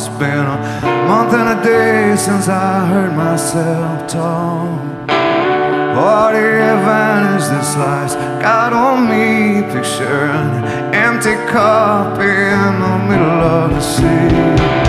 It's been a month and a day since I heard myself talk. What even is this life's got on me? Picture an empty cup in the middle of the sea.